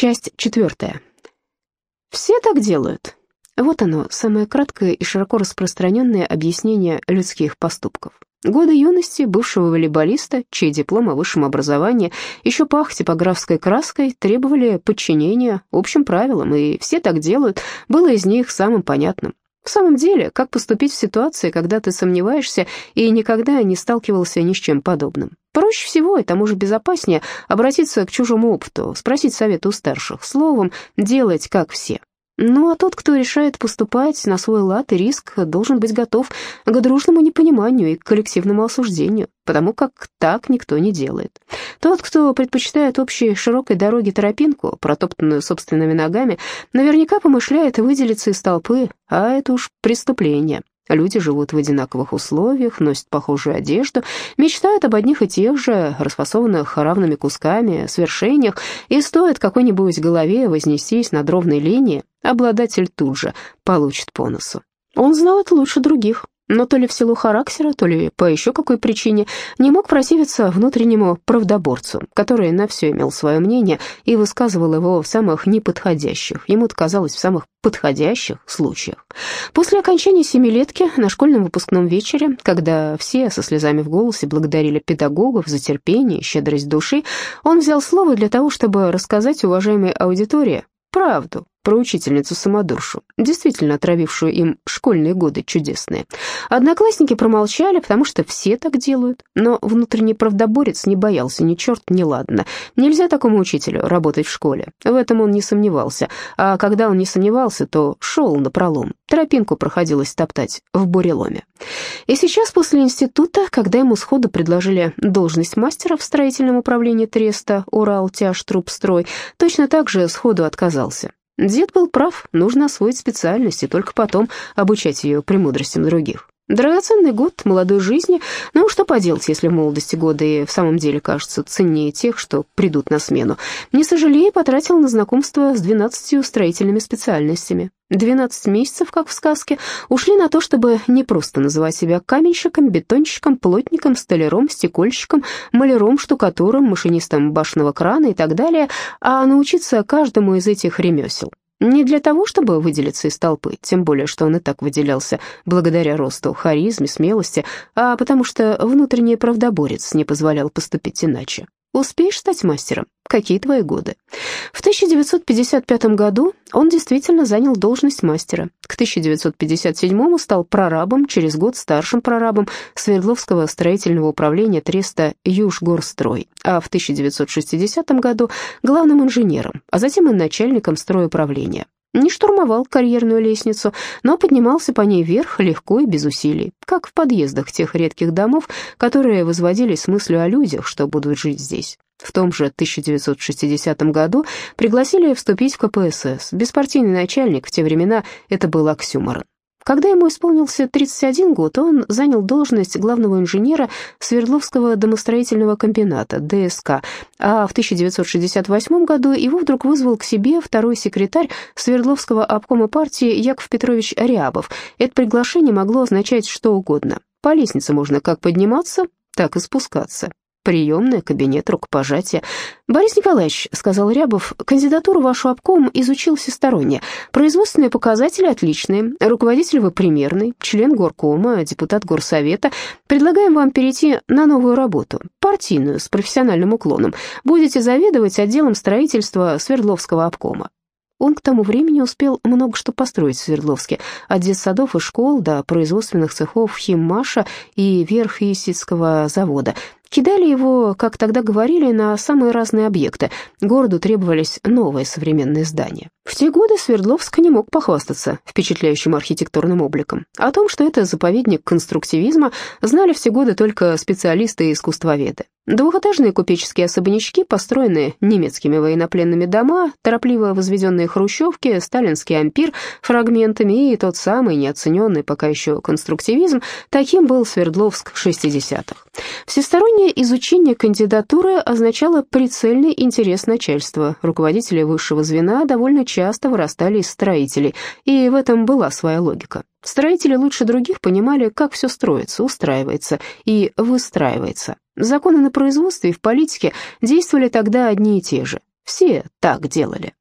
Часть четвертая. Все так делают. Вот оно, самое краткое и широко распространенное объяснение людских поступков. Годы юности бывшего волейболиста, чей диплом о высшем образовании еще пах типографской краской, требовали подчинения общим правилам, и все так делают, было из них самым понятным. В самом деле, как поступить в ситуации, когда ты сомневаешься и никогда не сталкивался ни с чем подобным? Проще всего и тому же безопаснее обратиться к чужому опыту, спросить совета у старших, словом, делать как все. Ну а тот, кто решает поступать на свой лад и риск, должен быть готов к дружному непониманию и к коллективному осуждению, потому как так никто не делает. Тот, кто предпочитает общей широкой дороге тропинку, протоптанную собственными ногами, наверняка помышляет выделиться из толпы, а это уж преступление. Люди живут в одинаковых условиях, носят похожую одежду, мечтают об одних и тех же, расфасованных равными кусками, свершениях, и стоит какой-нибудь голове вознестись над ровной линией, обладатель тут же получит по носу. Он это лучше других, но то ли в силу характера, то ли по еще какой причине не мог противиться внутреннему правдоборцу, который на все имел свое мнение и высказывал его в самых неподходящих, ему казалось, в самых подходящих случаях. После окончания семилетки на школьном выпускном вечере, когда все со слезами в голосе благодарили педагогов за терпение и щедрость души, он взял слово для того, чтобы рассказать уважаемой аудитории правду про учительницу-самодуршу, действительно отравившую им школьные годы чудесные. Одноклассники промолчали, потому что все так делают, но внутренний правдоборец не боялся ни черт, ни ладно. Нельзя такому учителю работать в школе, в этом он не сомневался, а когда он не сомневался, то шел на пролом, тропинку проходилось топтать в буреломе. И сейчас, после института, когда ему сходу предложили должность мастера в строительном управлении Треста «Урал-Тяж-Трубстрой», точно так же сходу отказался. Дед был прав, нужно освоить специальность и только потом обучать ее премудростям других. Драгоценный год молодой жизни, ну что поделать, если молодости годы и в самом деле кажутся ценнее тех, что придут на смену. Не сожалея, потратил на знакомство с двенадцатью строительными специальностями. Двенадцать месяцев, как в сказке, ушли на то, чтобы не просто называть себя каменщиком, бетонщиком, плотником, столяром, стекольщиком, маляром, штукатуром, машинистом башенного крана и так далее, а научиться каждому из этих ремесел. Не для того, чтобы выделиться из толпы, тем более, что он и так выделялся благодаря росту, харизме, смелости, а потому что внутренний правдоборец не позволял поступить иначе. Успеешь стать мастером? Какие твои годы? В 1955 году он действительно занял должность мастера. К 1957 стал прорабом, через год старшим прорабом Свердловского строительного управления Треста Южгорстрой, а в 1960 году главным инженером, а затем и начальником стройуправления. Не штурмовал карьерную лестницу, но поднимался по ней вверх легко и без усилий, как в подъездах тех редких домов, которые возводились с мыслью о людях, что будут жить здесь. В том же 1960 году пригласили вступить в КПСС. Беспартийный начальник в те времена это был оксюморон. Когда ему исполнился 31 год, он занял должность главного инженера Свердловского домостроительного комбината, ДСК, а в 1968 году его вдруг вызвал к себе второй секретарь Свердловского обкома партии Яков Петрович Рябов. Это приглашение могло означать что угодно. По лестнице можно как подниматься, так и спускаться. Приемная, кабинет, рукопожатие. «Борис Николаевич», — сказал Рябов, — «кандидатуру вашу обком изучил всесторонне. Производственные показатели отличные, руководитель вы примерный, член горкома, депутат горсовета. Предлагаем вам перейти на новую работу, партийную, с профессиональным уклоном. Будете заведовать отделом строительства Свердловского обкома». Он к тому времени успел много что построить в Свердловске, от детсадов и школ до производственных цехов Химмаша и Верхъесицкого завода – Кидали его, как тогда говорили, на самые разные объекты. Городу требовались новые современные здания. В те годы Свердловск не мог похвастаться впечатляющим архитектурным обликом. О том, что это заповедник конструктивизма, знали все годы только специалисты и искусствоведы. Двухэтажные купеческие особнячки, построенные немецкими военнопленными дома, торопливо возведенные хрущевки, сталинский ампир фрагментами и тот самый неоцененный пока еще конструктивизм, таким был Свердловск 60-х. Всестороннее изучение кандидатуры означало прицельный интерес начальства. Руководители высшего звена довольно часто вырастали из строителей, и в этом была своя логика. Строители лучше других понимали, как все строится, устраивается и выстраивается. Законы на производстве и в политике действовали тогда одни и те же. Все так делали.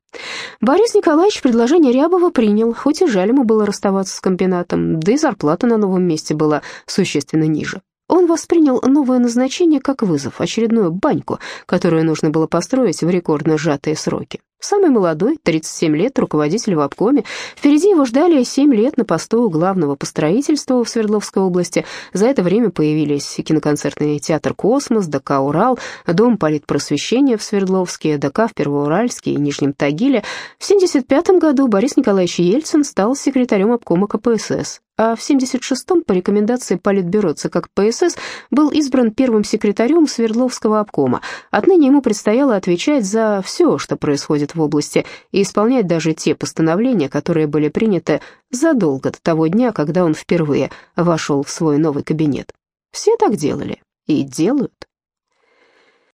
Борис Николаевич предложение Рябова принял, хоть и жаль ему было расставаться с комбинатом, да и зарплата на новом месте была существенно ниже. Он воспринял новое назначение как вызов, очередную баньку, которую нужно было построить в рекордно сжатые сроки. Самый молодой, 37 лет, руководитель в обкоме. Впереди его ждали 7 лет на посту главного по строительству в Свердловской области. За это время появились киноконцертный театр «Космос», ДК «Урал», Дом политпросвещения в Свердловске, ДК в Первоуральске и Нижнем Тагиле. В 1975 году Борис Николаевич Ельцин стал секретарем обкома КПСС а в 76-м по рекомендации Политбюро ЦК КПСС был избран первым секретарем Свердловского обкома. Отныне ему предстояло отвечать за все, что происходит в области, и исполнять даже те постановления, которые были приняты задолго до того дня, когда он впервые вошел в свой новый кабинет. Все так делали и делают.